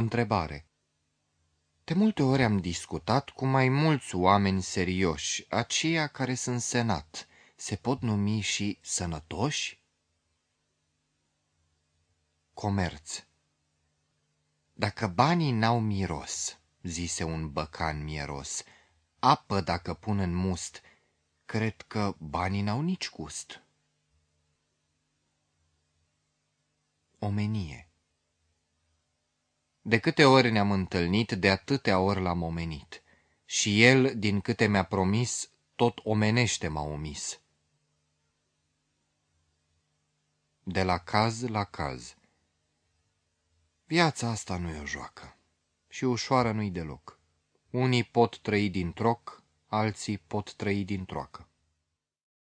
Întrebare. De multe ori am discutat cu mai mulți oameni serioși, aceia care sunt senat. Se pot numi și sănătoși? Comerț. Dacă banii n-au miros, zise un băcan mieros, apă dacă pun în must, cred că banii n-au nici gust. Omenie. De câte ori ne-am întâlnit, de atâtea ori l-am omenit. Și el, din câte mi-a promis, tot omenește m-a omis. De la caz la caz. Viața asta nu e o joacă și ușoară nu-i deloc. Unii pot trăi din troc, alții pot trăi din troacă.